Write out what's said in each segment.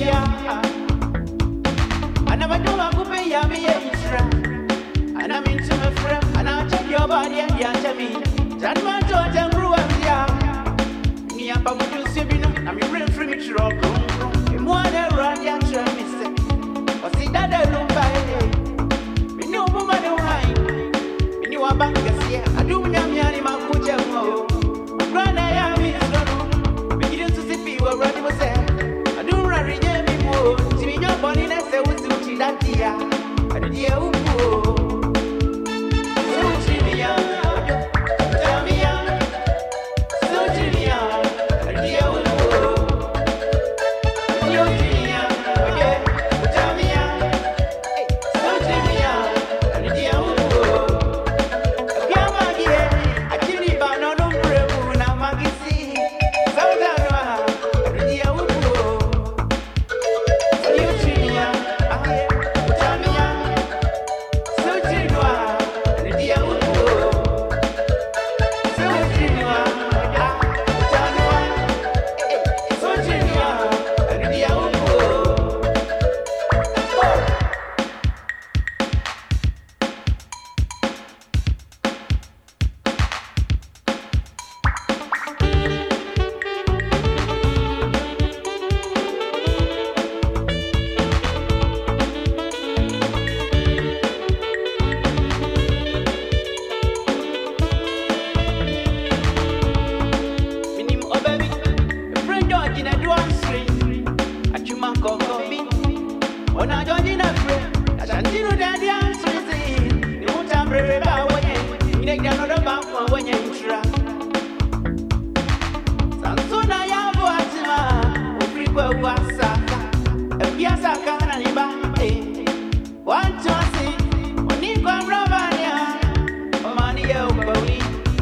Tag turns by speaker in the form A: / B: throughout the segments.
A: Yeah. I'm a extra. And I'm into my friend, and I took your body and you tell me. That man told them grew up here. Me and Papa Jules, you know, I'm your friend, free me, you're all wrong. And one around your train,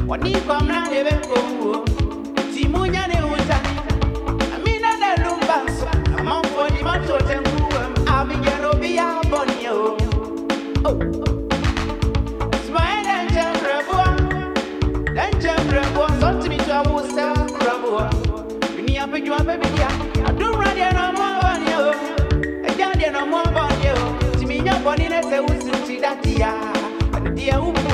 A: Wani kwa mna nebe kongo Yeah.